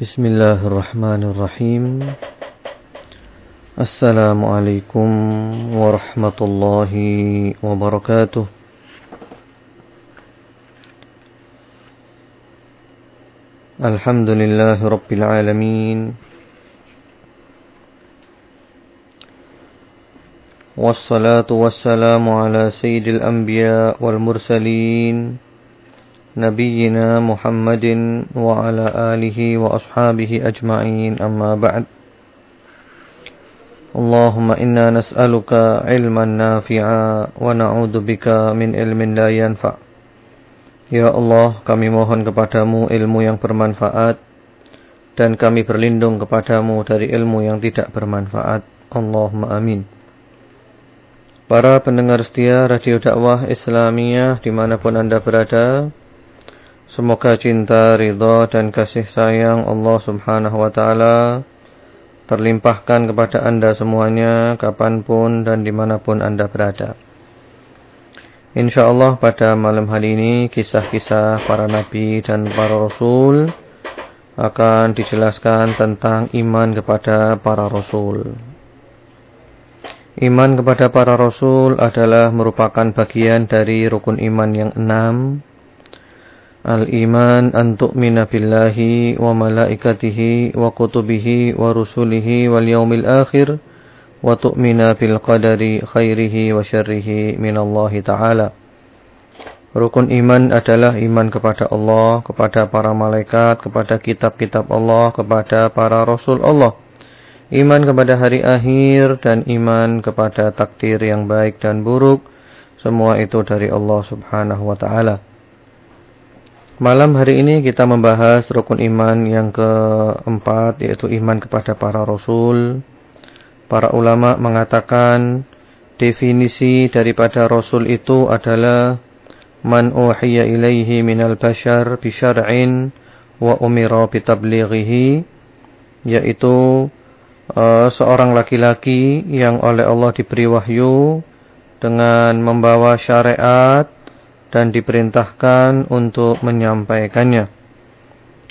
بسم الله الرحمن الرحيم. السلام عليكم ورحمة الله وبركاته. الحمد لله رب العالمين. والصلاة والسلام على سيد الأنبياء والمرسلين. نبينا محمد وعلى آله وأصحابه أجمعين أما بعد اللهم إنا نسألك علما نافعا ونعوذ بك من علم لا ينفع Ya Allah, kami mohon kepadamu ilmu yang bermanfaat dan kami berlindung kepadamu dari ilmu yang tidak bermanfaat. Allahumma amin. Para pendengar setia Radio Dakwah Islamiyah dimanapun anda berada, Semoga cinta, ridha dan kasih sayang Allah subhanahu wa ta'ala terlimpahkan kepada anda semuanya kapan pun dan di mana pun anda berada. InsyaAllah pada malam hari ini kisah-kisah para nabi dan para rasul akan dijelaskan tentang iman kepada para rasul. Iman kepada para rasul adalah merupakan bagian dari rukun iman yang enam Al-iman an tu'mina billahi wa malaikatihi wa kutubihi wa rusulihi wal yaumil akhir wa tu'mina bil qadari khairihi wa syarrihi minallahi ta'ala. Rukun iman adalah iman kepada Allah, kepada para malaikat, kepada kitab-kitab Allah, kepada para rasul Allah. Iman kepada hari akhir dan iman kepada takdir yang baik dan buruk. Semua itu dari Allah subhanahu wa ta'ala. Malam hari ini kita membahas rukun iman yang keempat yaitu iman kepada para rasul. Para ulama mengatakan definisi daripada rasul itu adalah man uhiya ilaihi minal bashar bisyar'in wa umira bitablighihi yaitu uh, seorang laki-laki yang oleh Allah diberi wahyu dengan membawa syariat dan diperintahkan untuk menyampaikannya.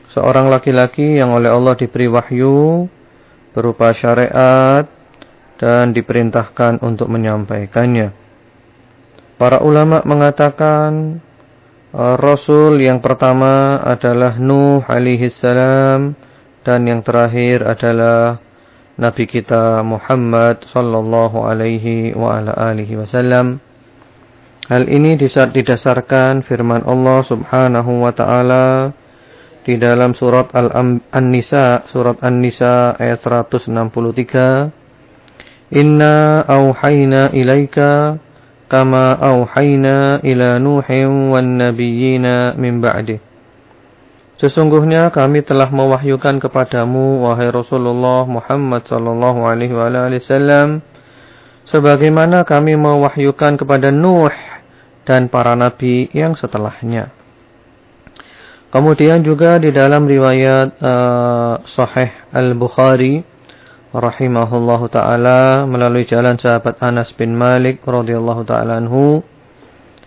Seorang laki-laki yang oleh Allah diberi wahyu berupa syariat dan diperintahkan untuk menyampaikannya. Para ulama mengatakan Rasul yang pertama adalah Nuh alaihi salam dan yang terakhir adalah Nabi kita Muhammad sallallahu alaihi wa ala alihi wasallam. Hal ini didasarkan firman Allah Subhanahu wa taala di dalam surat Al-An-Nisa, surat An-Nisa ayat 163. Inna auhayna ilaika kama auhayna ila Nuhin wan nabiyyina min ba'di. Sesungguhnya kami telah mewahyukan kepadamu wahai Rasulullah Muhammad sallallahu alaihi wasallam sebagaimana kami mewahyukan kepada Nuh dan para nabi yang setelahnya. Kemudian juga di dalam riwayat uh, Sahih Al-Bukhari rahimahullahu taala melalui jalan sahabat Anas bin Malik radhiyallahu taala anhu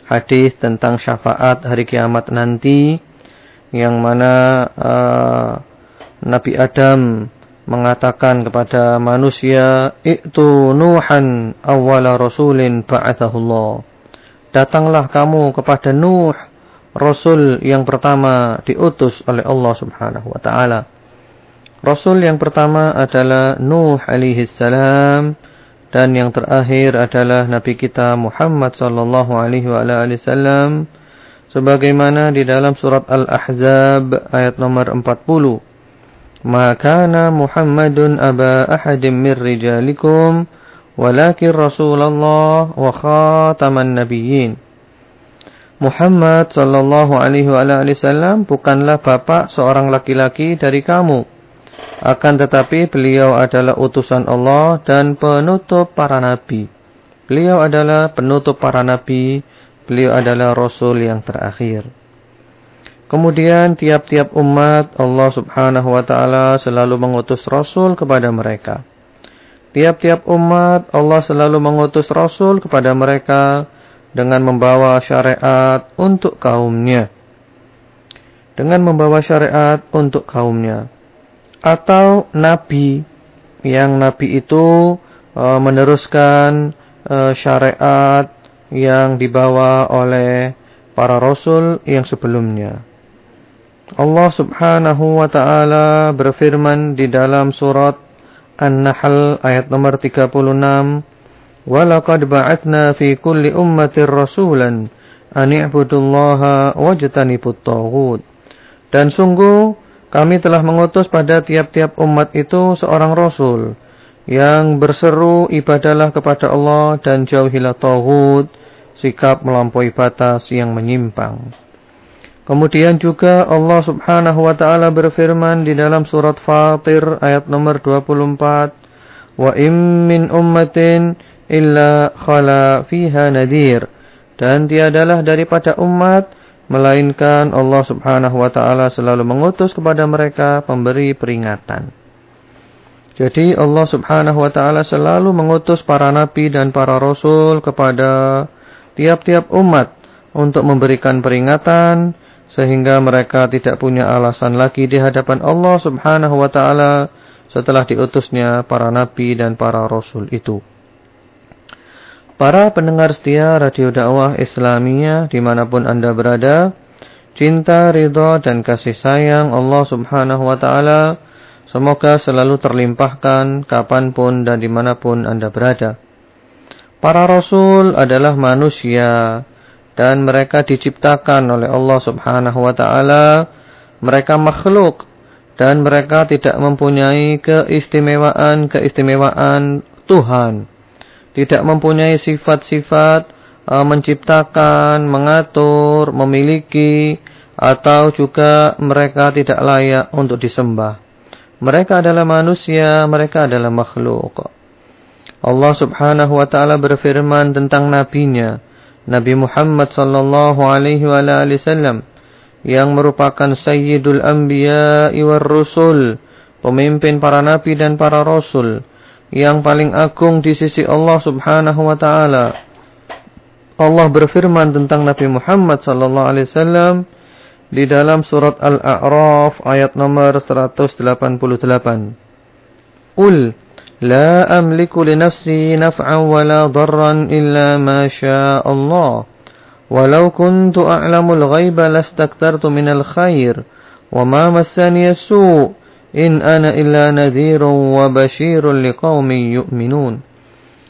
hadis tentang syafaat hari kiamat nanti yang mana uh, Nabi Adam mengatakan kepada manusia itu nuhan awwala rasulin ba'athahullah Datanglah kamu kepada Nuh, Rasul yang pertama diutus oleh Allah subhanahu wa ta'ala. Rasul yang pertama adalah Nuh alaihi salam dan yang terakhir adalah Nabi kita Muhammad sallallahu alaihi wasallam sebagaimana di dalam surat Al-Ahzab ayat nomor 40. Maka Muhammadun aba ahadim min rijalikum walakin Rasulullah wa khataman nabiyyin. Muhammad sallallahu alaihi wasallam bukanlah bapak seorang laki-laki dari kamu. Akan tetapi beliau adalah utusan Allah dan penutup para nabi. Beliau adalah penutup para nabi. Beliau adalah Rasul yang terakhir. Kemudian tiap-tiap umat Allah subhanahu wa ta'ala selalu mengutus Rasul kepada mereka. Tiap-tiap umat Allah selalu mengutus Rasul kepada mereka dengan membawa syariat untuk kaumnya. Dengan membawa syariat untuk kaumnya. atau nabi yang nabi itu e, meneruskan e, syariat yang dibawa oleh para rasul yang sebelumnya. Allah Subhanahu wa taala berfirman di dalam surat An-Nahl ayat nomor 36, "Wa laqad ba'atsna fi kulli ummatin rasulan an i'budullaha wajtanibut taghut." Dan sungguh kami telah mengutus pada tiap-tiap umat itu seorang rasul yang berseru ibadalah kepada Allah dan jauhilah taghut, sikap melampaui batas yang menyimpang. Kemudian juga Allah Subhanahu wa taala berfirman di dalam surat Fatir ayat nomor 24, "Wa im min ummatin illa khala fiha nadir." Dan tiadalah daripada umat melainkan Allah Subhanahu wa taala selalu mengutus kepada mereka pemberi peringatan. Jadi Allah Subhanahu wa taala selalu mengutus para nabi dan para rasul kepada tiap-tiap umat untuk memberikan peringatan sehingga mereka tidak punya alasan lagi di hadapan Allah Subhanahu wa taala setelah diutusnya para nabi dan para rasul itu. Para pendengar setia Radio Dakwah Islamiyah di mana pun Anda berada, cinta, ridha dan kasih sayang Allah Subhanahu wa taala semoga selalu terlimpahkan kapan pun dan di mana pun Anda berada. Para rasul adalah manusia dan mereka diciptakan oleh Allah Subhanahu wa taala. Mereka makhluk dan mereka tidak mempunyai keistimewaan-keistimewaan Tuhan. Tidak mempunyai sifat-sifat uh, menciptakan, mengatur, memiliki atau juga mereka tidak layak untuk disembah. Mereka adalah manusia, mereka adalah makhluk. Allah Subhanahu wa taala berfirman tentang nabinya, Nabi Muhammad sallallahu alaihi wasallam yang merupakan sayyidul anbiya war rusul, pemimpin para nabi dan para rasul yang paling agung di sisi Allah Subhanahu wa taala. Allah berfirman tentang Nabi Muhammad sallallahu alaihi wasallam di dalam surat Al-A'raf ayat nomor 188. Qul لا أملك لنفسي نفعا ولا ضرا إلا ما شاء الله ولو كنت أعلم الغيب لاستكثرت من الخير وما مسني السوء إن أنا إلا نذير وبشير لقوم يؤمنون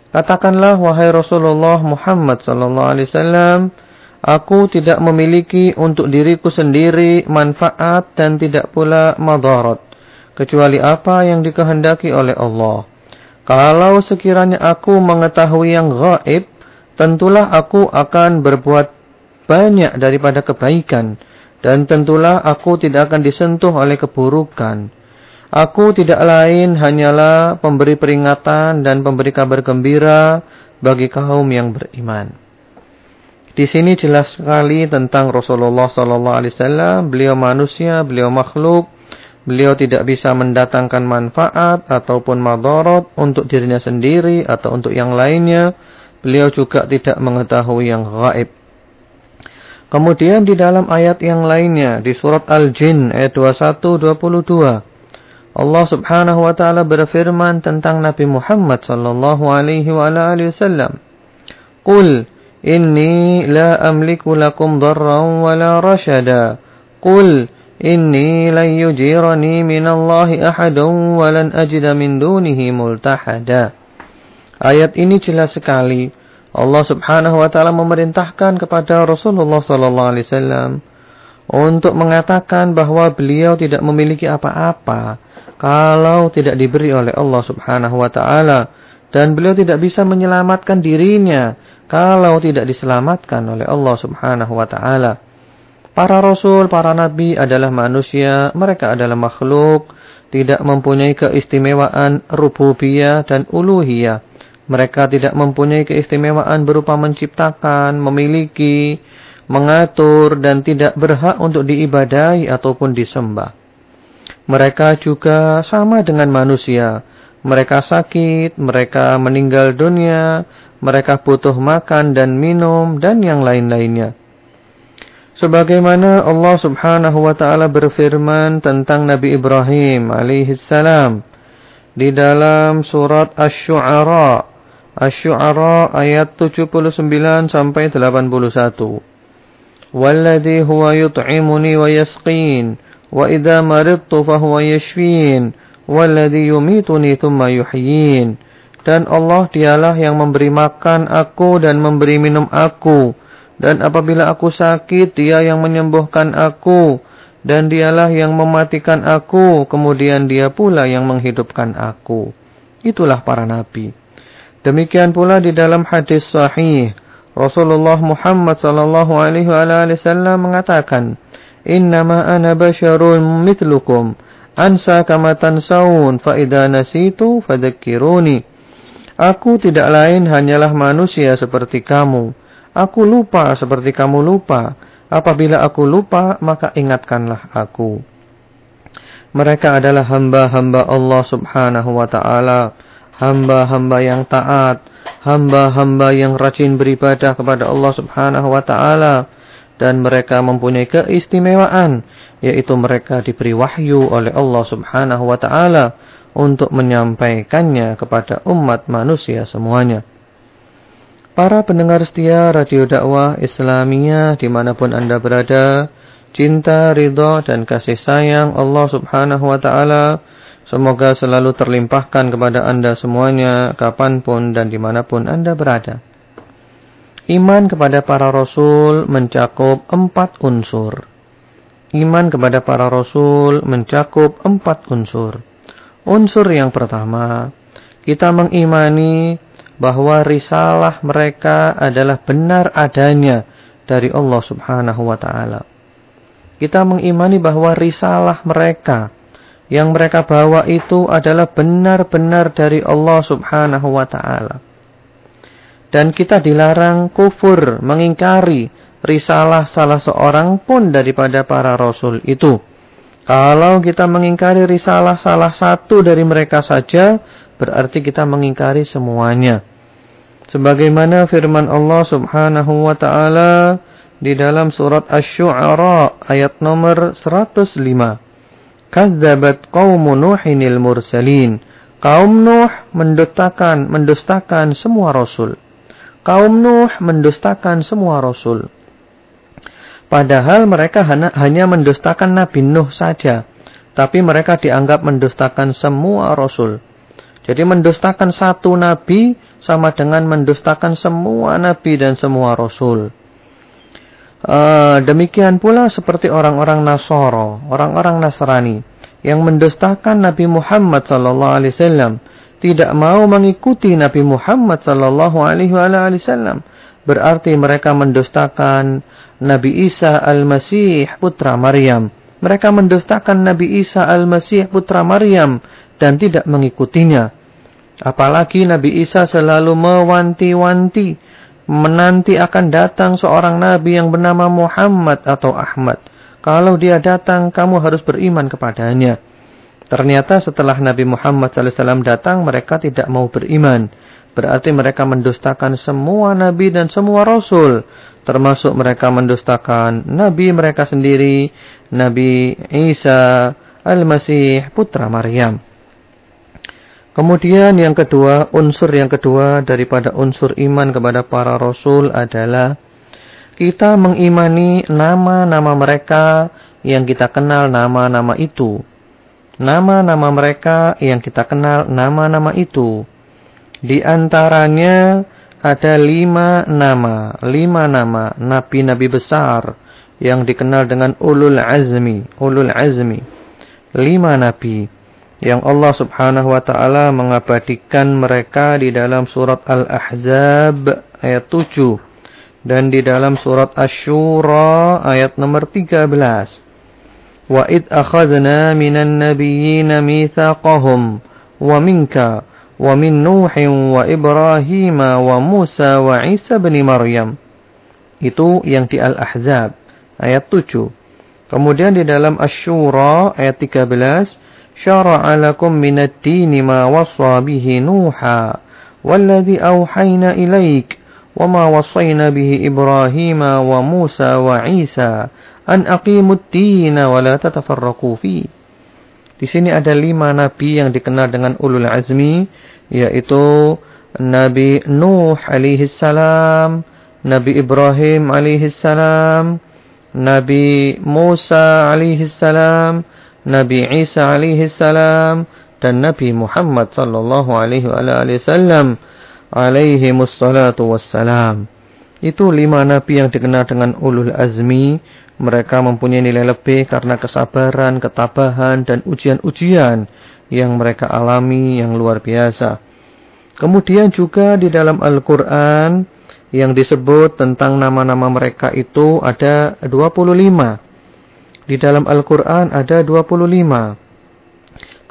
Katakanlah wahai Rasulullah Muhammad sallallahu alaihi wasallam, aku tidak memiliki untuk diriku sendiri manfaat dan tidak pula madarat kecuali apa yang dikehendaki oleh Allah. Kalau sekiranya aku mengetahui yang gaib, tentulah aku akan berbuat banyak daripada kebaikan. Dan tentulah aku tidak akan disentuh oleh keburukan. Aku tidak lain hanyalah pemberi peringatan dan pemberi kabar gembira bagi kaum yang beriman. Di sini jelas sekali tentang Rasulullah sallallahu alaihi wasallam, beliau manusia, beliau makhluk Beliau tidak bisa mendatangkan manfaat ataupun madarat untuk dirinya sendiri atau untuk yang lainnya. Beliau juga tidak mengetahui yang gaib. Kemudian di dalam ayat yang lainnya di surat Al-Jin ayat 21 22 Allah Subhanahu wa taala berfirman tentang Nabi Muhammad sallallahu alaihi wa alihi wasallam. Qul inni la amliku lakum darran wa la rashada. Qul Inni lan yujirani minallahi ahadun wa lan ajida min dunihi multahada. Ayat ini jelas sekali. Allah Subhanahu wa taala memerintahkan kepada Rasulullah sallallahu alaihi wasallam untuk mengatakan bahwa beliau tidak memiliki apa-apa kalau tidak diberi oleh Allah Subhanahu wa taala dan beliau tidak bisa menyelamatkan dirinya kalau tidak diselamatkan oleh Allah Subhanahu wa taala. Para rasul, para nabi adalah manusia, mereka adalah makhluk, tidak mempunyai keistimewaan rububiyah dan uluhiyah. Mereka tidak mempunyai keistimewaan berupa menciptakan, memiliki, mengatur, dan tidak berhak untuk diibadahi ataupun disembah. Mereka juga sama dengan manusia. Mereka sakit, mereka meninggal dunia, mereka butuh makan dan minum, dan yang lain-lainnya. Sebagaimana Allah Subhanahu wa taala berfirman tentang Nabi Ibrahim alaihi salam di dalam surat Asy-Syu'ara. Asy-Syu'ara ayat 79 sampai 81. Walladhi huwa yut'imuni wa yasqin wa idza maridtu fahuwa yashfin walladhi yumituni thumma yuhyin. Dan Allah dialah yang memberi makan aku dan memberi minum aku dan apabila aku sakit, dia yang menyembuhkan aku. Dan dialah yang mematikan aku. Kemudian dia pula yang menghidupkan aku. Itulah para nabi. Demikian pula di dalam hadis sahih. Rasulullah Muhammad sallallahu alaihi wasallam mengatakan, "Innama ana basyarun mithlukum, ansa kama tansawun, fa idza nasitu fadzakkiruni." Aku tidak lain hanyalah manusia seperti kamu. Aku lupa seperti kamu lupa. Apabila aku lupa, maka ingatkanlah aku. Mereka adalah hamba-hamba Allah subhanahu wa ta'ala. Hamba-hamba yang taat. Hamba-hamba yang rajin beribadah kepada Allah subhanahu wa ta'ala. Dan mereka mempunyai keistimewaan. Yaitu mereka diberi wahyu oleh Allah subhanahu wa ta'ala. Untuk menyampaikannya kepada umat manusia semuanya. Para pendengar setia Radio Dakwah Islamiyah di mana pun Anda berada, cinta, ridho, dan kasih sayang Allah subhanahu wa ta'ala semoga selalu terlimpahkan kepada Anda semuanya, kapan pun dan di mana pun Anda berada. Iman kepada para Rasul mencakup empat unsur. Iman kepada para Rasul mencakup empat unsur. Unsur yang pertama, kita mengimani bahwa risalah mereka adalah benar adanya dari Allah Subhanahu wa taala. Kita mengimani bahwa risalah mereka yang mereka bawa itu adalah benar-benar dari Allah Subhanahu wa taala. Dan kita dilarang kufur mengingkari risalah salah seorang pun daripada para rasul itu. Kalau kita mengingkari risalah salah satu dari mereka saja, berarti kita mengingkari semuanya. Sebagaimana firman Allah Subhanahu wa taala di dalam surat Asy-Syu'ara ayat nomor 105. Kadzabat qaum Nuhinil mursalin. Kaum Nuh mendustakan mendustakan semua rasul. Kaum Nuh mendustakan semua rasul. Padahal mereka hanya mendustakan Nabi Nuh saja. Tapi mereka dianggap mendustakan semua rasul. Jadi mendustakan satu nabi sama dengan mendustakan semua nabi dan semua rasul. Uh, demikian pula seperti orang-orang Nasoro, orang-orang Nasrani yang mendustakan Nabi Muhammad sallallahu alaihi wasallam, tidak mau mengikuti Nabi Muhammad sallallahu alaihi wasallam, berarti mereka mendustakan Nabi Isa al-Masih putra Maryam. Mereka mendustakan Nabi Isa al-Masih putra Maryam dan tidak mengikutinya. Apalagi Nabi Isa selalu mewanti-wanti menanti akan datang seorang nabi yang bernama Muhammad atau Ahmad. Kalau dia datang, kamu harus beriman kepadanya. Ternyata setelah Nabi Muhammad SAW datang, mereka tidak mau beriman. Berarti mereka mendustakan semua nabi dan semua rasul. Termasuk mereka mendustakan nabi mereka sendiri, Nabi Isa Al-Masih putra Maryam. Kemudian yang kedua, unsur yang kedua daripada unsur iman kepada para rasul adalah kita mengimani nama-nama mereka yang kita kenal nama-nama itu. Nama-nama mereka yang kita kenal nama-nama itu. Di antaranya ada lima nama, lima nama nabi-nabi besar yang dikenal dengan ulul azmi, ulul azmi. Lima nabi yang Allah Subhanahu wa taala mengabadikan mereka di dalam surat Al-Ahzab ayat 7 dan di dalam surat Asy-Syura ayat nomor 13. Wa id akhadna minan nabiyyin mitsaqahum wa minka wa min Nuhin wa Ibrahim wa Musa wa Isa bin Maryam. Itu yang di Al-Ahzab ayat 7. Kemudian di dalam Asy-Syura ayat 13 شرع لكم من الدين ما وصى به نوحا والذي أوحينا إليك وما وصينا به إبراهيم وموسى وعيسى أن أقيموا الدين ولا تتفرقوا فيه Di sini ada lima nabi yang dikenal dengan ulul azmi, yaitu Nabi Nuh alaihi salam, Nabi Ibrahim alaihi salam, Nabi Musa alaihi salam, Nabi Isa alaihi salam, dan Nabi Muhammad sallallahu alaihi wasallam alaihi wassalatu wassalam. Itu lima nabi yang dikenal dengan ulul azmi. Mereka mempunyai nilai lebih karena kesabaran, ketabahan, dan ujian-ujian yang mereka alami yang luar biasa. Kemudian juga di dalam Al-Quran yang disebut tentang nama-nama mereka itu ada 25. Di dalam Al-Quran ada 25.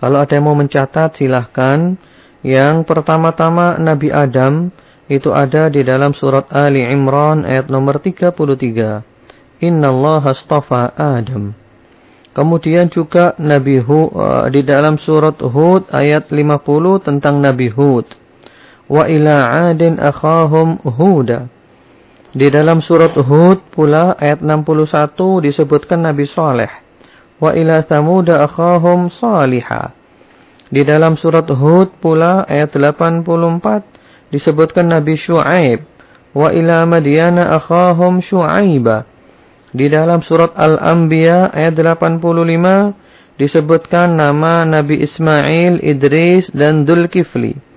Kalau ada yang mau mencatat silahkan. Yang pertama-tama Nabi Adam itu ada di dalam surat Ali Imran ayat nomor 33. Inna Allah astafa Adam. Kemudian juga Nabi Hud, uh, di dalam surat Hud ayat 50 tentang Nabi Hud. Wa ila adin akhahum huda. Di dalam surat Hud pula ayat 61 disebutkan Nabi Saleh wa ila thamuda akhahum salihah. Di dalam surat Hud pula ayat 84 disebutkan Nabi Shu'aib wa ila madyana akhahum Shu'aiba. Di dalam surat Al-Anbiya ayat 85 disebutkan nama Nabi Ismail, Idris dan Dzulkifli.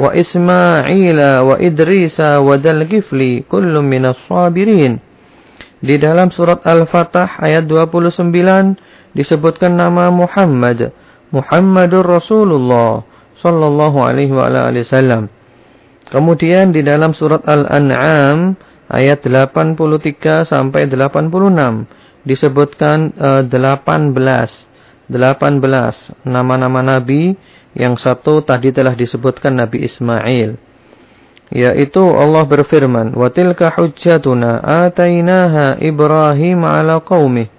Wa Ismaila wa Idrisa wa Dzulkifli kullum minas sabirin. Di dalam surat Al-Fatah ayat 29 disebutkan nama Muhammad, Muhammadur Rasulullah sallallahu alaihi wa alihi wasallam. Kemudian di dalam surat Al-An'am ayat 83 sampai 86 disebutkan uh, 18 18 nama-nama nabi. Yang satu tadi telah disebutkan Nabi Ismail. Yaitu Allah berfirman wa tilka hujjatuna atainaha Ibrahim ala qaumih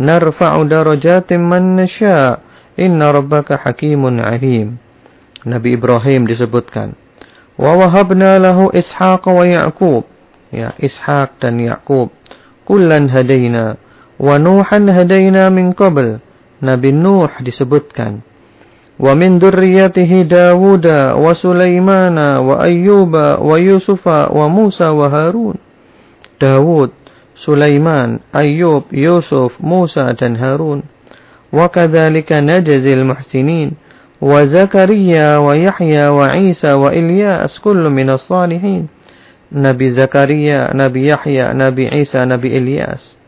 narfa'u darajatin man nasha' inna rabbaka hakimun alim. Nabi Ibrahim disebutkan wa wahabna lahu ishaq wa ya'qub. Ya ishaq dan ya'qub. Kullan hadaina wa nuhan hadaina min qabl Nabi Nuh disebutkan. Wa min dzurriyyatihi Dawud wa Sulaiman wa Ayyub wa Yusuf wa Musa wa Harun. Dawud, Sulaiman, Ayyub, Yusuf, Musa dan Harun. Wa kadzalika najzil muhsinin. Wa Zakaria wa Yahya wa Isa wa Ilyas kullu minas salihin. Nabi Zakaria, Nabi Yahya, Nabi Isa, Nabi Ilyas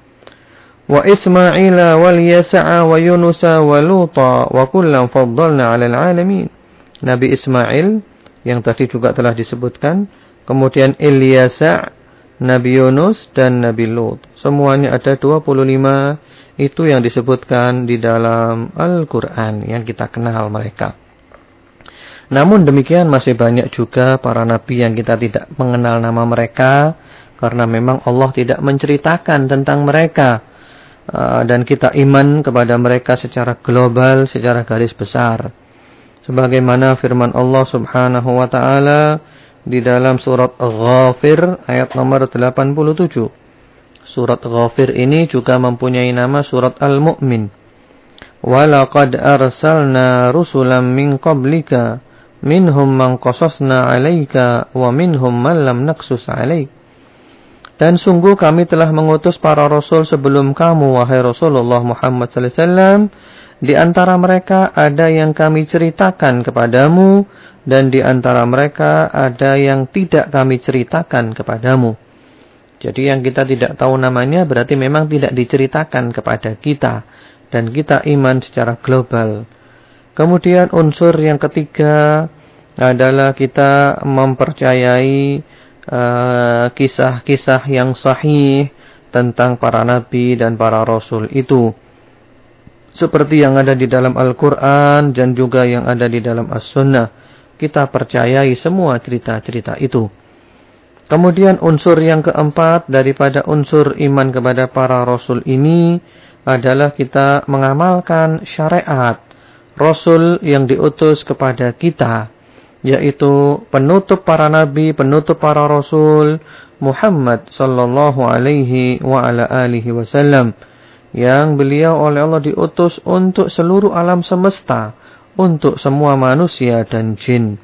wa Ismaila wal Yasa'a wa Yunusa wa Luta wa kullam faddalna 'alal 'alamin. Nabi Ismail yang tadi juga telah disebutkan, kemudian Ilyasa, Nabi Yunus dan Nabi Lut. Semuanya ada 25 itu yang disebutkan di dalam Al-Qur'an yang kita kenal mereka. Namun demikian masih banyak juga para nabi yang kita tidak mengenal nama mereka karena memang Allah tidak menceritakan tentang mereka dan kita iman kepada mereka secara global, secara garis besar. Sebagaimana firman Allah Subhanahu wa taala di dalam surat Ghafir ayat nomor 87. Surat Ghafir ini juga mempunyai nama surat Al-Mu'min. Walaqad arsalna rusulan min qablika minhum man qasasna 'alaika wa minhum man lam naqsus 'alaik. Dan sungguh kami telah mengutus para rasul sebelum kamu wahai Rasulullah Muhammad wasallam di antara mereka ada yang kami ceritakan kepadamu dan di antara mereka ada yang tidak kami ceritakan kepadamu. Jadi yang kita tidak tahu namanya berarti memang tidak diceritakan kepada kita dan kita iman secara global. Kemudian unsur yang ketiga adalah kita mempercayai kisah-kisah uh, yang sahih tentang para nabi dan para rasul itu seperti yang ada di dalam Al-Quran dan juga yang ada di dalam As-Sunnah. Kita percayai semua cerita-cerita itu. Kemudian unsur yang keempat daripada unsur iman kepada para Rasul ini adalah kita mengamalkan syariat Rasul yang diutus kepada kita. Yaitu penutup para nabi, penutup para rasul Muhammad sallallahu alaihi wa ala alihi wasallam yang beliau oleh Allah diutus untuk seluruh alam semesta, untuk semua manusia dan jin.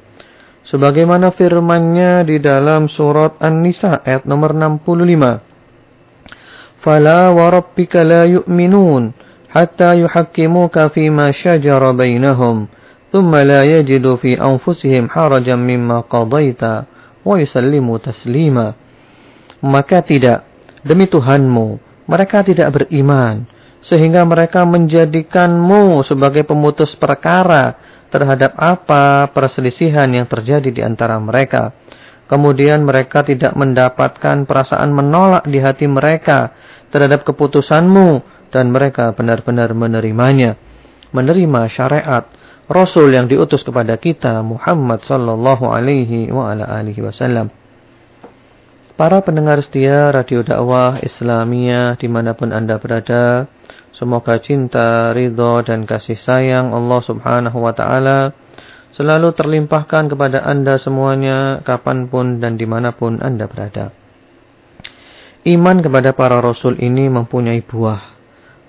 Sebagaimana firman-Nya di dalam surat An-Nisa ayat nomor 65. Fala wa rabbika la yu'minun hatta yuhakkimuka fima shajara bainahum la yajidu fi anfusihim harajan mimma qadaita wa yusallimu taslima. Maka tidak demi Tuhanmu mereka tidak beriman sehingga mereka menjadikanmu sebagai pemutus perkara terhadap apa perselisihan yang terjadi di antara mereka. Kemudian mereka tidak mendapatkan perasaan menolak di hati mereka terhadap keputusanmu dan mereka benar-benar menerimanya. Menerima syariat Rasul yang diutus kepada kita Muhammad sallallahu alaihi wa ala alihi wasallam. Para pendengar setia Radio Dakwah Islamiyah di mana pun Anda berada, semoga cinta, ridho, dan kasih sayang Allah subhanahu wa ta'ala selalu terlimpahkan kepada Anda semuanya, kapan pun dan di mana pun Anda berada. Iman kepada para Rasul ini mempunyai buah.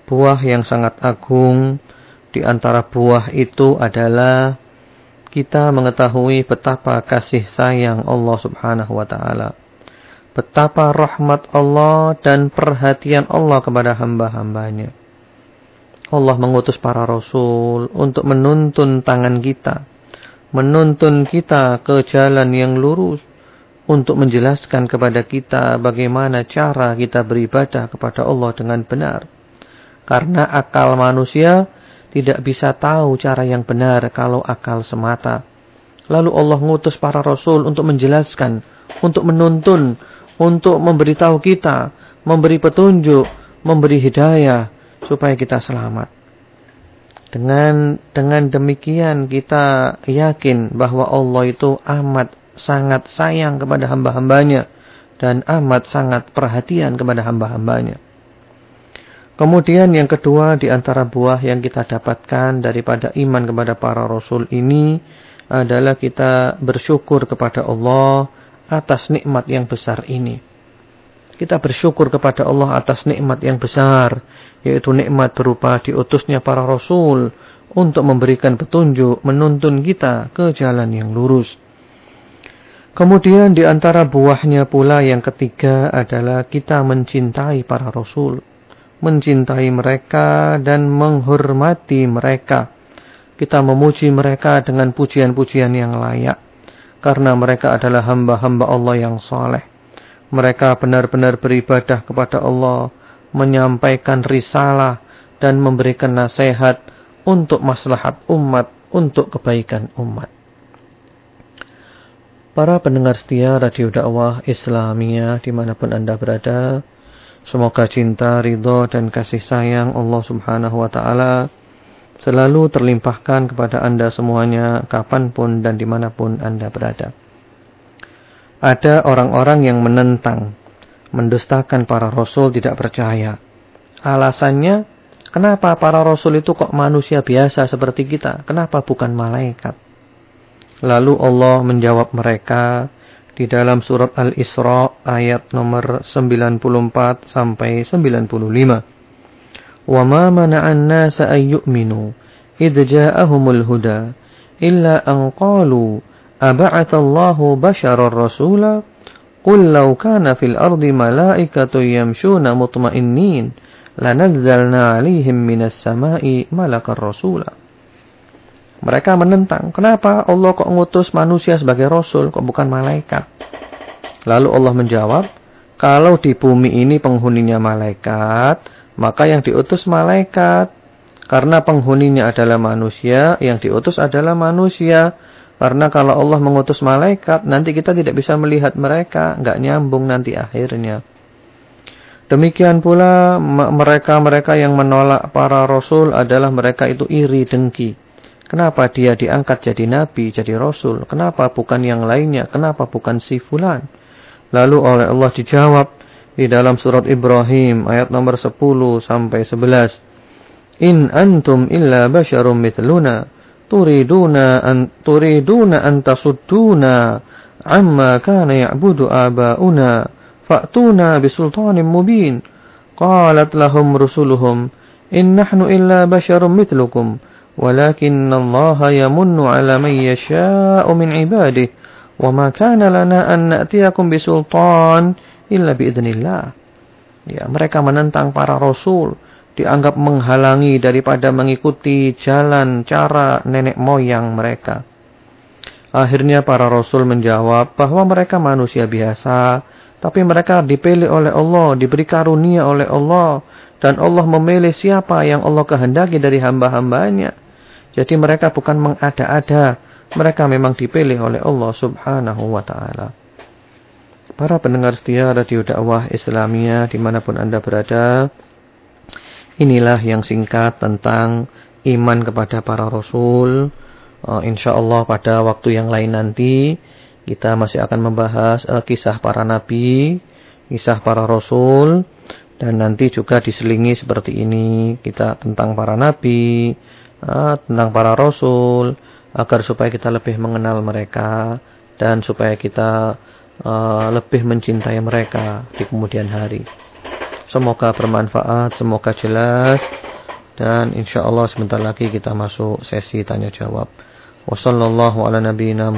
Buah yang sangat agung. Di antara buah itu adalah kita mengetahui betapa kasih sayang Allah subhanahu wa ta'ala betapa rahmat Allah dan perhatian Allah kepada hamba-hambanya. Allah mengutus para rasul untuk menuntun tangan kita, menuntun kita ke jalan yang lurus, untuk menjelaskan kepada kita bagaimana cara kita beribadah kepada Allah dengan benar. Karena akal manusia tidak bisa tahu cara yang benar kalau akal semata. Lalu Allah mengutus para rasul untuk menjelaskan, untuk menuntun, untuk memberitahu kita, memberi petunjuk, memberi hidayah supaya kita selamat. Dengan dengan demikian kita yakin bahwa Allah itu amat sangat sayang kepada hamba-hambanya dan amat sangat perhatian kepada hamba-hambanya. Kemudian yang kedua di antara buah yang kita dapatkan daripada iman kepada para rasul ini adalah kita bersyukur kepada Allah atas nikmat yang besar ini. Kita bersyukur kepada Allah atas nikmat yang besar, yaitu nikmat berupa diutusnya para rasul untuk memberikan petunjuk, menuntun kita ke jalan yang lurus. Kemudian di antara buahnya pula yang ketiga adalah kita mencintai para rasul. Mencintai mereka dan menghormati mereka. Kita memuji mereka dengan pujian-pujian yang layak karena mereka adalah hamba-hamba Allah yang soleh. Mereka benar-benar beribadah kepada Allah, menyampaikan risalah, dan memberikan nasihat untuk maslahat umat, untuk kebaikan umat. Para pendengar setia Radio Dakwah Islamiyah di mana pun Anda berada, semoga cinta, ridho, dan kasih sayang Allah Subhanahu Wa Taala selalu terlimpahkan kepada Anda semuanya kapan pun dan di mana pun Anda berada. Ada orang-orang yang menentang, mendustakan para rasul tidak percaya. Alasannya, kenapa para rasul itu kok manusia biasa seperti kita? Kenapa bukan malaikat? Lalu Allah menjawab mereka di dalam surat Al-Isra ayat nomor 94 sampai 95. Wa ma mana'an nasa an yu'minu id ja'ahumul huda illa an qalu ab'atha Allahu basharar rasula qul law kana fil ardi malaikatu yamshuna mutma'innin lanazzalna 'alayhim minas sama'i malakar rasula. Mereka menentang, kenapa Allah kok ngutus manusia sebagai rasul, kok bukan malaikat? Lalu Allah menjawab, kalau di bumi ini penghuninya malaikat, maka yang diutus malaikat. Karena penghuninya adalah manusia, yang diutus adalah manusia. Karena kalau Allah mengutus malaikat, nanti kita tidak bisa melihat mereka, nggak nyambung nanti akhirnya. Demikian pula mereka-mereka yang menolak para rasul adalah mereka itu iri dengki. Kenapa dia diangkat jadi nabi, jadi rasul? Kenapa bukan yang lainnya? Kenapa bukan si fulan? Lalu oleh Allah dijawab, di dalam surat Ibrahim ayat nomor 10 sampai 11. In antum illa basyarum mithluna turiduna an turiduna an tasudduna amma kana ya'budu aba'una fa'tuna bisultanin mubin qalat lahum rusuluhum in nahnu illa basyarum mitlukum walakinna Allah yamunnu ala man yasha'u min ibadihi wa ma kana lana an na'tiyakum bisultan illa biidznillah ya mereka menentang para rasul dianggap menghalangi daripada mengikuti jalan cara nenek moyang mereka akhirnya para rasul menjawab bahwa mereka manusia biasa tapi mereka dipilih oleh Allah, diberi karunia oleh Allah. Dan Allah memilih siapa yang Allah kehendaki dari hamba-hambanya. Jadi mereka bukan mengada-ada. Mereka memang dipilih oleh Allah subhanahu wa ta'ala. Para pendengar setia radio dakwah Islamia di mana pun anda berada. Inilah yang singkat tentang iman kepada para rasul. Uh, insya Allah pada waktu yang lain nanti kita masih akan membahas uh, kisah para nabi, kisah para rasul dan nanti juga diselingi seperti ini kita tentang para nabi, uh, tentang para rasul agar supaya kita lebih mengenal mereka dan supaya kita uh, lebih mencintai mereka di kemudian hari. Semoga bermanfaat, semoga jelas dan insya Allah sebentar lagi kita masuk sesi tanya jawab. Wassallallahu ala nabiyina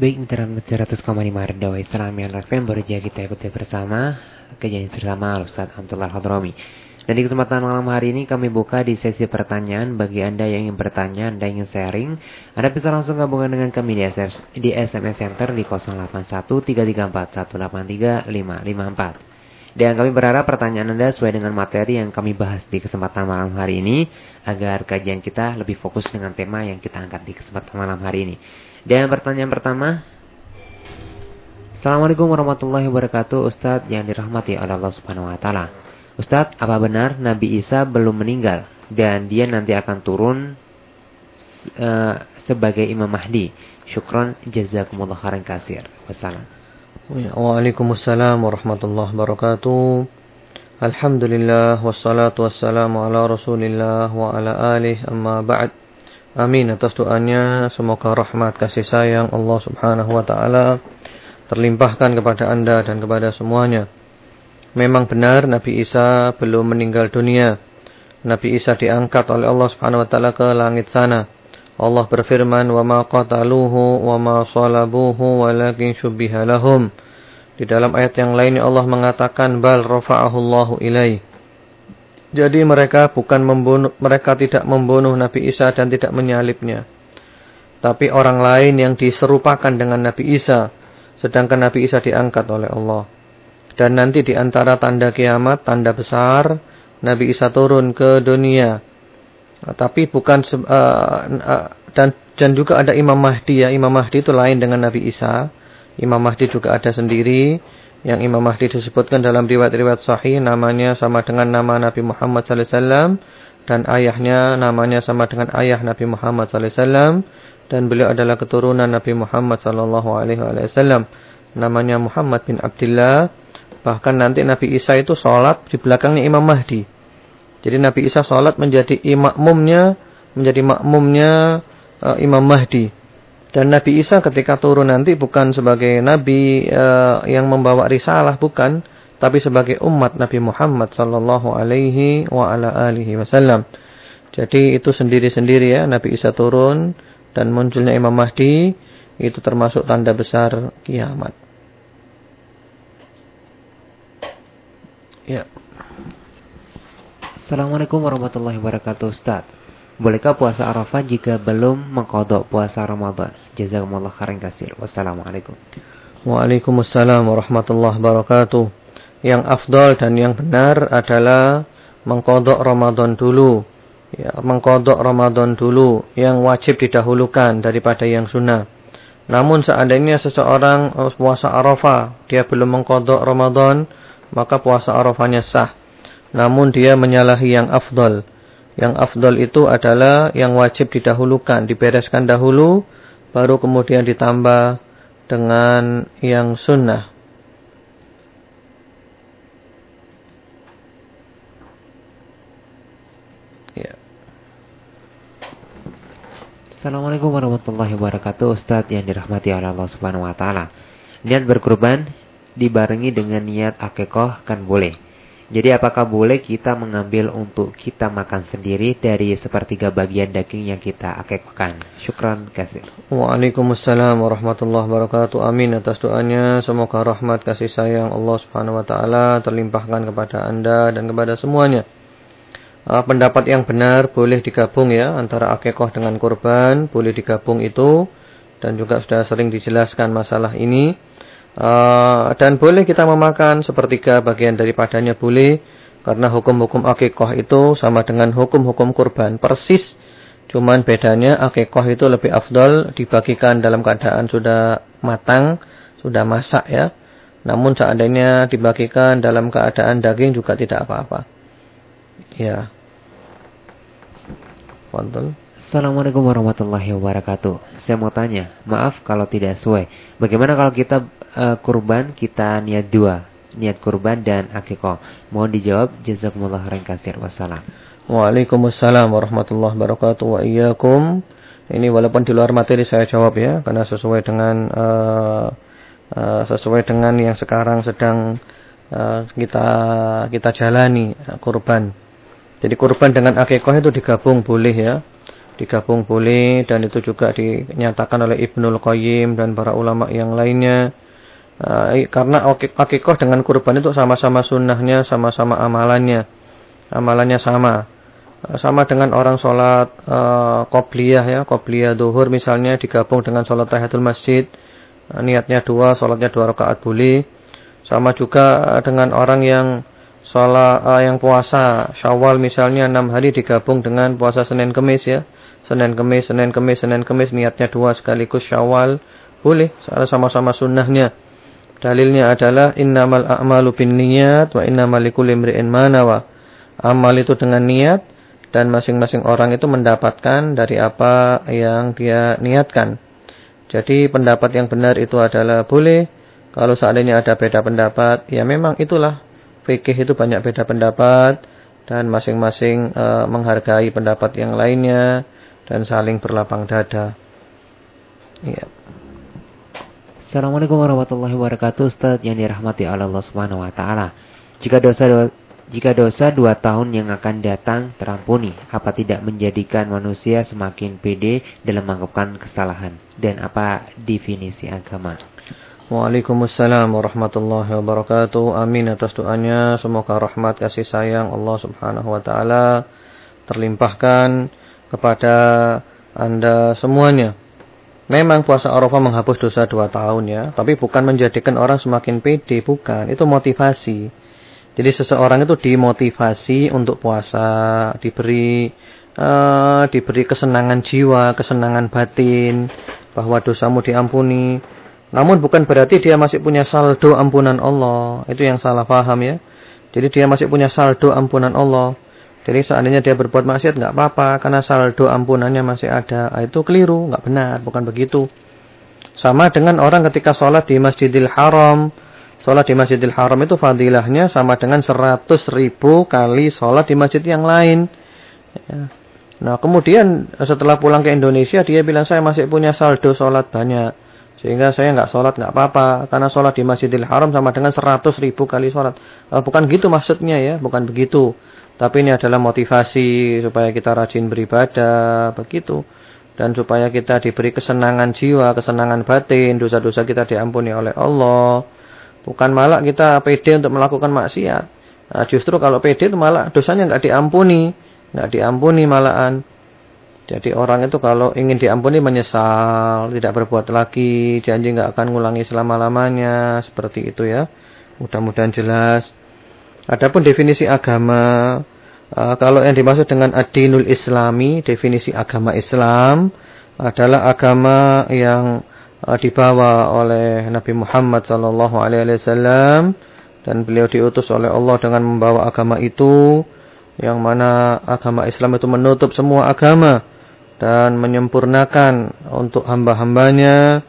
Baik mitra-mitra 100,5 Dawa Islam yang FM baru saja kita ikuti bersama kejadian bersama Ustaz Abdullah Hadrami. Dan di kesempatan malam hari ini kami buka di sesi pertanyaan bagi Anda yang ingin bertanya, Anda ingin sharing, Anda bisa langsung gabungan dengan kami di SMS, di SMS Center di 081334183554. Dan kami berharap pertanyaan Anda sesuai dengan materi yang kami bahas di kesempatan malam hari ini agar kajian kita lebih fokus dengan tema yang kita angkat di kesempatan malam hari ini. Dan pertanyaan pertama, Assalamualaikum warahmatullahi wabarakatuh Ustadz yang dirahmati oleh Allah Subhanahu wa taala. Ustadz, apa benar Nabi Isa belum meninggal dan dia nanti akan turun uh, sebagai Imam Mahdi? Syukron jazakumullah khairan kasir. Wassalam. Waalaikumsalam warahmatullahi wabarakatuh. Alhamdulillah wassalatu wassalamu ala Rasulillah wa ala alih amma ba'd. Amin atas doanya semoga rahmat kasih sayang Allah Subhanahu wa taala terlimpahkan kepada Anda dan kepada semuanya. Memang benar Nabi Isa belum meninggal dunia. Nabi Isa diangkat oleh Allah Subhanahu wa taala ke langit sana. Allah berfirman, "Wa ma qataluhu wa ma salabuhu walakin syubbiha lahum." Di dalam ayat yang lain Allah mengatakan, "Bal rafa'ahu Allahu ilai." Jadi mereka bukan membunuh, mereka tidak membunuh Nabi Isa dan tidak menyalibnya. Tapi orang lain yang diserupakan dengan Nabi Isa, sedangkan Nabi Isa diangkat oleh Allah. Dan nanti di antara tanda kiamat, tanda besar, Nabi Isa turun ke dunia tapi bukan uh, uh, dan dan juga ada Imam Mahdi ya. Imam Mahdi itu lain dengan Nabi Isa. Imam Mahdi juga ada sendiri. Yang Imam Mahdi disebutkan dalam riwayat-riwayat sahih namanya sama dengan nama Nabi Muhammad sallallahu alaihi wasallam dan ayahnya namanya sama dengan ayah Nabi Muhammad sallallahu alaihi wasallam dan beliau adalah keturunan Nabi Muhammad sallallahu alaihi wasallam. Namanya Muhammad bin Abdullah. Bahkan nanti Nabi Isa itu sholat di belakangnya Imam Mahdi. Jadi Nabi Isa sholat menjadi imamumnya, menjadi makmumnya uh, Imam Mahdi. Dan Nabi Isa ketika turun nanti bukan sebagai Nabi uh, yang membawa risalah, bukan. Tapi sebagai umat Nabi Muhammad sallallahu alaihi wa ala alihi wasallam. Jadi itu sendiri-sendiri ya Nabi Isa turun dan munculnya Imam Mahdi itu termasuk tanda besar kiamat. Ya. Assalamualaikum warahmatullahi wabarakatuh Ustaz. Bolehkah puasa Arafah jika belum mengkodok puasa Ramadan? Jazakumullah khairan kasir. Wassalamualaikum. Waalaikumsalam warahmatullahi wabarakatuh. Yang afdal dan yang benar adalah mengkodok Ramadan dulu. Ya, Mengkodok Ramadan dulu Yang wajib didahulukan daripada yang sunnah. Namun seandainya seseorang puasa Arafah Dia belum mengkodok Ramadan Maka puasa Arafahnya sah namun dia menyalahi yang afdol. Yang afdol itu adalah yang wajib didahulukan, dibereskan dahulu, baru kemudian ditambah dengan yang sunnah. Ya. Assalamualaikum warahmatullahi wabarakatuh Ustaz yang dirahmati oleh Allah subhanahu wa ta'ala Niat berkurban dibarengi dengan niat akikoh kan boleh jadi apakah boleh kita mengambil untuk kita makan sendiri dari sepertiga bagian daging yang kita akekkan? Syukran kasih. Waalaikumsalam warahmatullahi wabarakatuh. Amin atas doanya. Semoga rahmat kasih sayang Allah Subhanahu wa taala terlimpahkan kepada Anda dan kepada semuanya. Uh, pendapat yang benar boleh digabung ya antara akekah dengan kurban, boleh digabung itu dan juga sudah sering dijelaskan masalah ini. Uh, dan boleh kita memakan sepertiga bagian daripadanya boleh karena hukum-hukum akikoh itu sama dengan hukum-hukum kurban persis cuman bedanya akikoh itu lebih afdol dibagikan dalam keadaan sudah matang sudah masak ya namun seandainya dibagikan dalam keadaan daging juga tidak apa-apa ya Wonton. Assalamualaikum warahmatullahi wabarakatuh. Saya mau tanya, maaf kalau tidak sesuai. Bagaimana kalau kita uh, kurban kita niat dua, niat kurban dan akikoh. Mohon dijawab. Jazakumullah khairan. Wassalam. Waalaikumsalam warahmatullahi wabarakatuh. Wa iyyakum. Ini walaupun di luar materi saya jawab ya, karena sesuai dengan uh, uh, sesuai dengan yang sekarang sedang uh, kita kita jalani uh, kurban. Jadi kurban dengan akikoh itu digabung boleh ya. Digabung boleh dan itu juga dinyatakan oleh Ibnul Qayyim dan para ulama yang lainnya. Uh, karena akikoh dengan kurban itu sama-sama sunnahnya, sama-sama amalannya. Amalannya sama. Uh, sama dengan orang sholat uh, qobliyah ya, qobliyah duhur misalnya digabung dengan sholat tahiyatul masjid. Niatnya dua, sholatnya dua rakaat boleh. Sama juga dengan orang yang sholat uh, yang puasa syawal misalnya enam hari digabung dengan puasa Senin Kemis ya. Senin Kemis, Senin Kemis, Senin Kemis niatnya dua sekaligus syawal boleh sama-sama sunnahnya. Dalilnya adalah innamal a'malu binniyat wa innamal likulli imri'in ma nawa. Amal itu dengan niat dan masing-masing orang itu mendapatkan dari apa yang dia niatkan. Jadi pendapat yang benar itu adalah boleh. Kalau seandainya ada beda pendapat, ya memang itulah. Fikih itu banyak beda pendapat dan masing-masing e, menghargai pendapat yang lainnya dan saling berlapang dada. Iya. Assalamualaikum warahmatullahi wabarakatuh Ustaz yang dirahmati Allah subhanahu wa ta'ala Jika dosa jika dosa dua tahun yang akan datang terampuni, apa tidak menjadikan manusia semakin pede dalam melakukan kesalahan? Dan apa definisi agama? Waalaikumsalam warahmatullahi wabarakatuh. Amin atas doanya. Semoga rahmat kasih sayang Allah subhanahu wa ta'ala terlimpahkan kepada anda semuanya. Memang puasa Arafah menghapus dosa dua tahun ya. Tapi bukan menjadikan orang semakin pede. Bukan. Itu motivasi. Jadi seseorang itu dimotivasi untuk puasa. Diberi uh, diberi kesenangan jiwa, kesenangan batin. Bahwa dosamu diampuni. Namun bukan berarti dia masih punya saldo ampunan Allah. Itu yang salah paham ya. Jadi dia masih punya saldo ampunan Allah. Jadi seandainya dia berbuat maksiat nggak apa-apa karena saldo ampunannya masih ada. Ah, itu keliru, nggak benar, bukan begitu. Sama dengan orang ketika sholat di Masjidil Haram. Sholat di Masjidil Haram itu fadilahnya sama dengan 100 ribu kali sholat di masjid yang lain. Ya. Nah kemudian setelah pulang ke Indonesia dia bilang saya masih punya saldo sholat banyak. Sehingga saya nggak sholat nggak apa-apa. Karena sholat di Masjidil Haram sama dengan 100 ribu kali sholat. Eh, bukan gitu maksudnya ya, bukan begitu. Tapi ini adalah motivasi supaya kita rajin beribadah, begitu. Dan supaya kita diberi kesenangan jiwa, kesenangan batin, dosa-dosa kita diampuni oleh Allah. Bukan malah kita pede untuk melakukan maksiat. Nah, justru kalau pede itu malah dosanya nggak diampuni. nggak diampuni malahan. Jadi orang itu kalau ingin diampuni menyesal, tidak berbuat lagi, janji nggak akan ngulangi selama-lamanya, seperti itu ya. Mudah-mudahan jelas. Adapun definisi agama, uh, kalau yang dimaksud dengan adinul islami, definisi agama Islam adalah agama yang uh, dibawa oleh Nabi Muhammad wasallam dan beliau diutus oleh Allah dengan membawa agama itu yang mana agama Islam itu menutup semua agama dan menyempurnakan untuk hamba-hambanya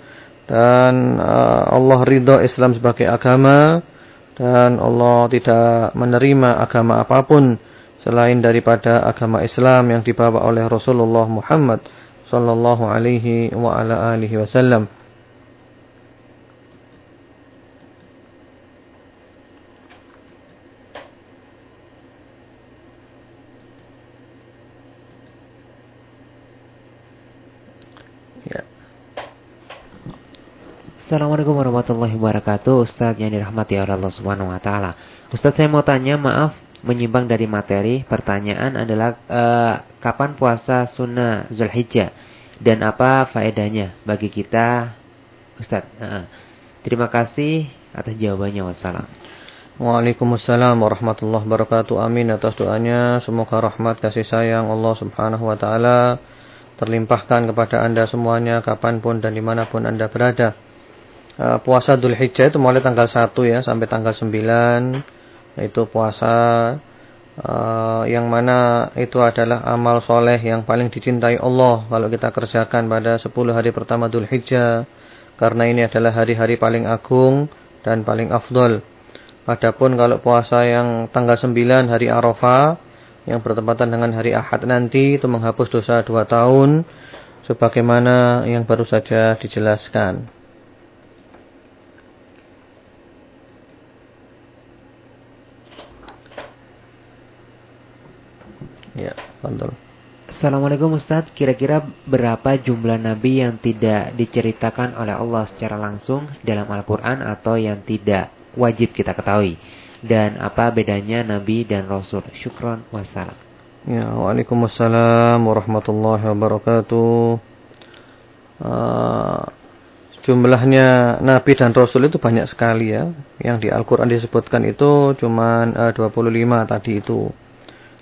dan uh, Allah ridho Islam sebagai agama dan Allah tidak menerima agama apa pun selain daripada agama Islam yang dibawa oleh Rasulullah Muhammad sallallahu alaihi wa ala alihi wasallam. Assalamualaikum warahmatullahi wabarakatuh. Ustaz yang dirahmati oleh Allah subhanahu wa ta'ala. Ustaz saya mau tanya maaf Menyimbang dari materi Pertanyaan adalah uh, Kapan puasa sunnah Zulhijjah? Dan apa faedahnya bagi kita Ustaz? Uh, Terima kasih atas jawabannya. Wassalam. Waalaikumsalam warahmatullahi wabarakatuh. Amin atas doanya. Semoga rahmat kasih sayang Allah subhanahu wa ta'ala Terlimpahkan kepada anda semuanya Kapan pun dan di mana pun anda berada. Eh, puasa Dhul Hijjah itu mulai tanggal 1 ya sampai tanggal 9 itu puasa uh, yang mana itu adalah amal soleh yang paling dicintai Allah kalau kita kerjakan pada 10 hari pertama Dhul Hijjah karena ini adalah hari-hari paling agung dan paling afdol. Adapun kalau puasa yang tanggal 9 hari Arafah yang bertepatan dengan hari Ahad nanti itu menghapus dosa 2 tahun sebagaimana yang baru saja dijelaskan. Ya, betul. Assalamualaikum Ustaz, kira-kira berapa jumlah nabi yang tidak diceritakan oleh Allah secara langsung dalam Al-Quran atau yang tidak wajib kita ketahui? Dan apa bedanya nabi dan rasul? Syukron wassalam. Ya, Waalaikumsalam warahmatullahi wabarakatuh. Uh, jumlahnya nabi dan rasul itu banyak sekali ya. Yang di Al-Quran disebutkan itu cuma uh, 25 tadi itu.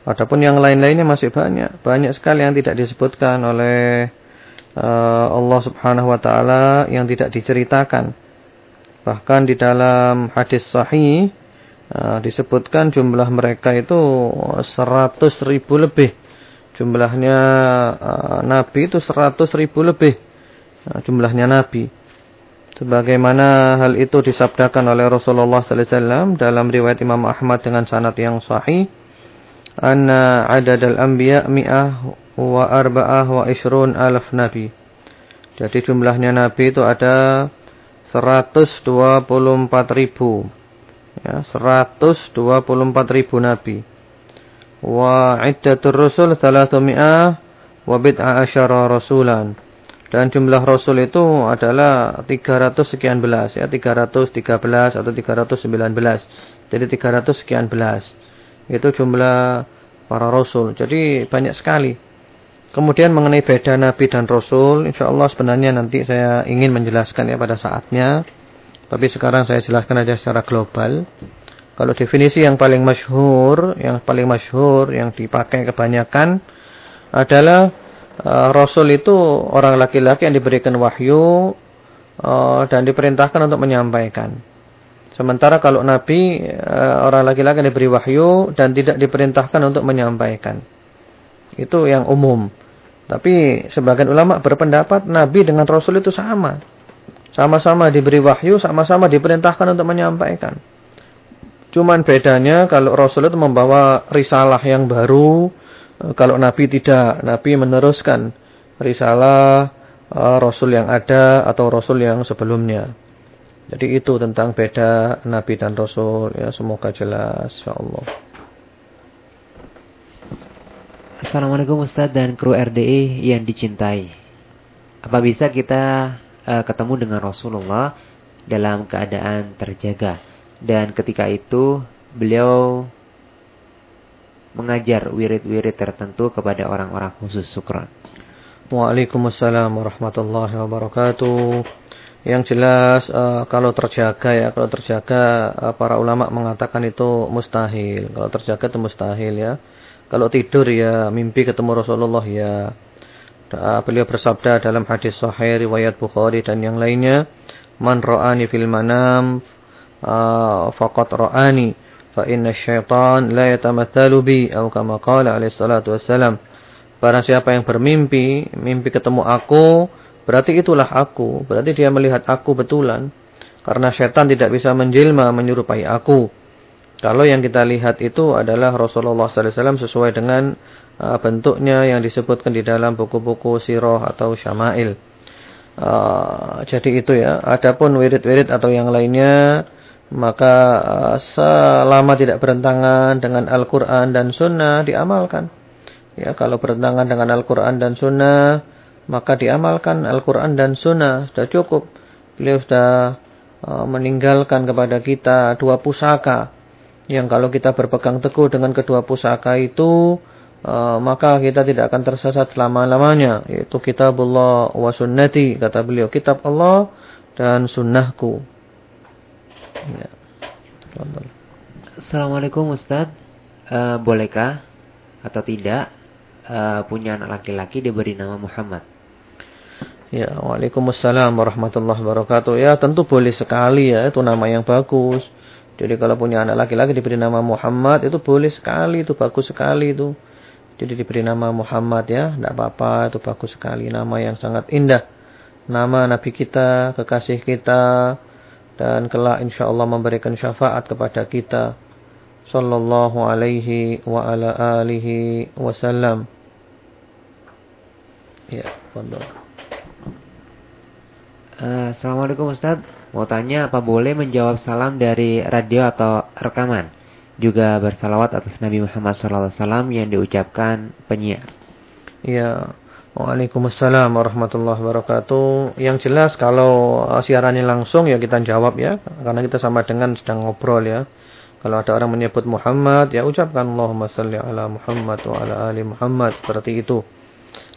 Adapun yang lain-lainnya masih banyak. Banyak sekali yang tidak disebutkan oleh uh, Allah subhanahu wa ta'ala yang tidak diceritakan. Bahkan di dalam hadis sahih uh, disebutkan jumlah mereka itu 100 ribu lebih. Jumlahnya uh, Nabi itu 100 ribu lebih. Jumlahnya Nabi. Sebagaimana hal itu disabdakan oleh Rasulullah SAW dalam riwayat Imam Ahmad dengan sanad yang sahih anna adad al-anbiya mi'ah wa arba'ah wa ishrun alaf nabi. Jadi jumlahnya nabi itu ada 124 ribu. Ya, 124 ribu nabi. Wa iddatur rusul 300 wa bid'a asyara rasulan. Dan jumlah rasul itu adalah 300 sekian belas ya, 313 atau 319. Jadi 300 sekian belas. Itu jumlah para rasul. Jadi banyak sekali. Kemudian mengenai beda nabi dan rasul, insya Allah sebenarnya nanti saya ingin menjelaskan ya pada saatnya. Tapi sekarang saya jelaskan aja secara global. Kalau definisi yang paling masyhur, yang paling masyhur yang dipakai kebanyakan adalah uh, rasul itu orang laki-laki yang diberikan wahyu uh, dan diperintahkan untuk menyampaikan. Sementara kalau Nabi eh, orang laki-laki diberi wahyu dan tidak diperintahkan untuk menyampaikan. Itu yang umum. Tapi sebagian ulama berpendapat Nabi dengan Rasul itu sama. Sama-sama diberi wahyu, sama-sama diperintahkan untuk menyampaikan. Cuman bedanya kalau Rasul itu membawa risalah yang baru. Eh, kalau Nabi tidak, Nabi meneruskan risalah eh, Rasul yang ada atau Rasul yang sebelumnya. Jadi itu tentang beda Nabi dan Rasul ya semoga jelas insyaallah. Assalamualaikum Ustaz dan kru RDI yang dicintai. Apa bisa kita uh, ketemu dengan Rasulullah dalam keadaan terjaga dan ketika itu beliau mengajar wirid-wirid tertentu kepada orang-orang khusus sukron. Waalaikumsalam warahmatullahi wabarakatuh. Yang jelas uh, kalau terjaga ya, kalau terjaga uh, para ulama mengatakan itu mustahil. Kalau terjaga itu mustahil ya. Kalau tidur ya mimpi ketemu Rasulullah ya. Uh, beliau bersabda dalam hadis sahih riwayat Bukhari dan yang lainnya, "Man ra'ani fil manam uh, faqad ra'ani, fa inna syaitan la yatamathalu bi." Atau kama qala alaihi salatu wassalam. Barang siapa yang bermimpi, mimpi ketemu aku, Berarti itulah aku. Berarti dia melihat aku betulan. Karena setan tidak bisa menjelma menyerupai aku. Kalau yang kita lihat itu adalah Rasulullah SAW sesuai dengan uh, bentuknya yang disebutkan di dalam buku-buku sirah atau syama'il. Uh, jadi itu ya. Adapun wirid-wirid atau yang lainnya maka uh, selama tidak berentangan dengan Al-Qur'an dan Sunnah diamalkan. Ya, kalau berentangan dengan Al-Qur'an dan Sunnah maka diamalkan Al-Qur'an dan Sunnah sudah cukup. Beliau sudah uh, meninggalkan kepada kita dua pusaka. Yang kalau kita berpegang teguh dengan kedua pusaka itu uh, maka kita tidak akan tersesat selama-lamanya. Yaitu kitabullah wa sunnati kata beliau. Kitab Allah dan sunnahku. Ya. Assalamualaikum Ustaz uh, bolehkah atau tidak uh, punya anak laki-laki diberi nama Muhammad Ya, Waalaikumsalam warahmatullahi wabarakatuh. Ya, tentu boleh sekali ya, itu nama yang bagus. Jadi kalau punya anak laki-laki diberi nama Muhammad itu boleh sekali, itu bagus sekali itu. Jadi diberi nama Muhammad ya, tidak apa-apa, itu bagus sekali. Nama yang sangat indah. Nama Nabi kita, kekasih kita, dan kelak insya Allah memberikan syafaat kepada kita. Sallallahu alaihi wa ala alihi wasallam. Ya, betul. Uh, Assalamualaikum Ustaz. Mau tanya apa boleh menjawab salam dari radio atau rekaman? Juga bersalawat atas Nabi Muhammad SAW yang diucapkan penyiar. Ya, Waalaikumsalam warahmatullahi wabarakatuh. Yang jelas kalau uh, siarannya langsung ya kita jawab ya. Karena kita sama dengan sedang ngobrol ya. Kalau ada orang menyebut Muhammad ya ucapkan Allahumma salli ala Muhammad wa ala ali Muhammad. Seperti itu.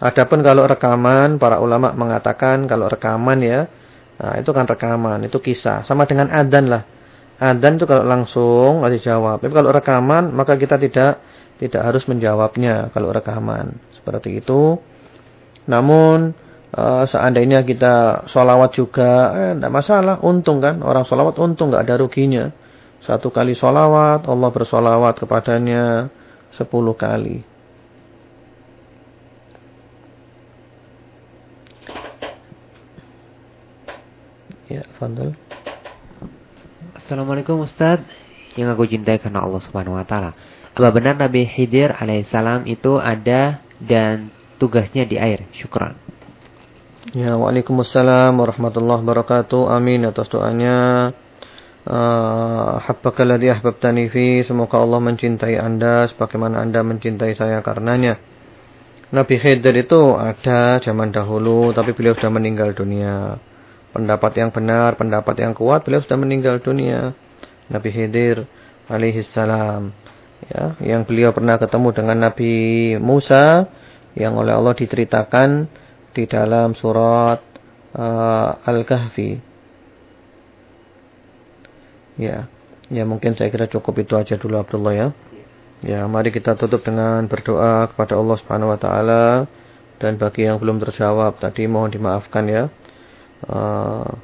Adapun kalau rekaman, para ulama mengatakan kalau rekaman ya Nah, itu kan rekaman, itu kisah. Sama dengan adan lah. Adan itu kalau langsung harus dijawab. Tapi kalau rekaman, maka kita tidak tidak harus menjawabnya kalau rekaman. Seperti itu. Namun, uh, seandainya kita sholawat juga, eh, tidak masalah. Untung kan, orang sholawat untung, nggak ada ruginya. Satu kali sholawat, Allah bersolawat kepadanya sepuluh kali. Ya, Fadl. Assalamualaikum Ustaz. Yang aku cintai karena Allah Subhanahu wa taala. Apa benar Nabi Khidir alaihissalam itu ada dan tugasnya di air? Syukran. Ya, Waalaikumsalam warahmatullahi wabarakatuh. Amin atas doanya. Uh, Habbaka ladhi ahbabtani fi. Semoga Allah mencintai Anda sebagaimana Anda mencintai saya karenanya. Nabi Khidir itu ada zaman dahulu tapi beliau sudah meninggal dunia pendapat yang benar, pendapat yang kuat, beliau sudah meninggal dunia. Nabi Khidir alaihi salam. Ya, yang beliau pernah ketemu dengan Nabi Musa yang oleh Allah diceritakan di dalam surat uh, Al-Kahfi. Ya. Ya, mungkin saya kira cukup itu aja dulu Abdullah ya. Ya, mari kita tutup dengan berdoa kepada Allah Subhanahu wa taala dan bagi yang belum terjawab tadi mohon dimaafkan ya. Ah,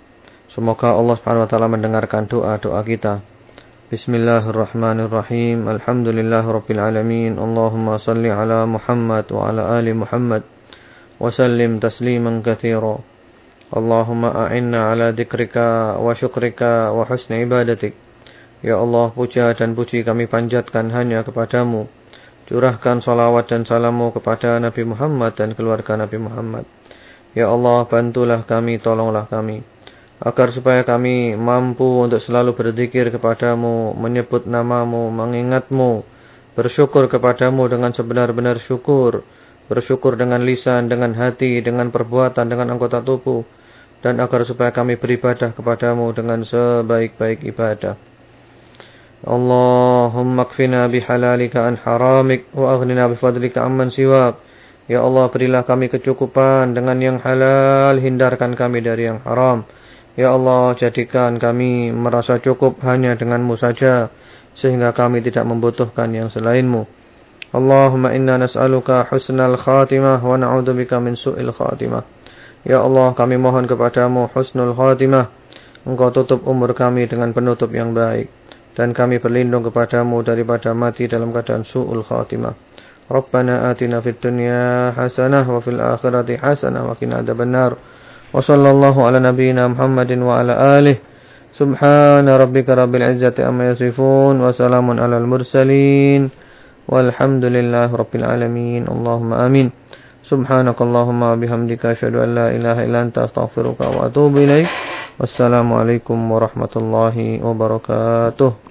semoga Allah Subhanahu wa taala mendengarkan doa-doa kita. Bismillahirrahmanirrahim. Alhamdulillahirabbil alamin. Allahumma salli ala Muhammad wa ala ali Muhammad wa sallim tasliman katsira. Allahumma a'inna ala dzikrika wa syukrika wa husni ibadatik. Ya Allah, puja dan puji kami panjatkan hanya kepadamu. Curahkan salawat dan salammu kepada Nabi Muhammad dan keluarga Nabi Muhammad. Ya Allah, bantulah kami, tolonglah kami. Agar supaya kami mampu untuk selalu berzikir kepadamu, menyebut namamu, mengingatmu, bersyukur kepadamu dengan sebenar-benar syukur, bersyukur dengan lisan, dengan hati, dengan perbuatan, dengan anggota tubuh, dan agar supaya kami beribadah kepadamu dengan sebaik-baik ibadah. Allahumma kfina bihalalika an haramik wa aghnina bifadlika amman siwak. Ya Allah berilah kami kecukupan dengan yang halal, hindarkan kami dari yang haram. Ya Allah jadikan kami merasa cukup hanya denganmu saja, sehingga kami tidak membutuhkan yang selainmu. Allahumma inna nas'aluka husnal khatimah wa na'udzubika min su'il khatimah. Ya Allah kami mohon kepadamu husnul khatimah. Engkau tutup umur kami dengan penutup yang baik. Dan kami berlindung kepadamu daripada mati dalam keadaan su'ul khatimah. ربنا آتنا في الدنيا حسنة وفي الآخرة حسنة وقنا عذاب النار وصلى الله على نبينا محمد وعلى آله سبحان ربك رب العزة أما يصفون وسلام على المرسلين والحمد لله رب العالمين اللهم آمين سبحانك اللهم وبحمدك أشهد أن لا إله إلا أنت أستغفرك وأتوب إليك والسلام عليكم ورحمة الله وبركاته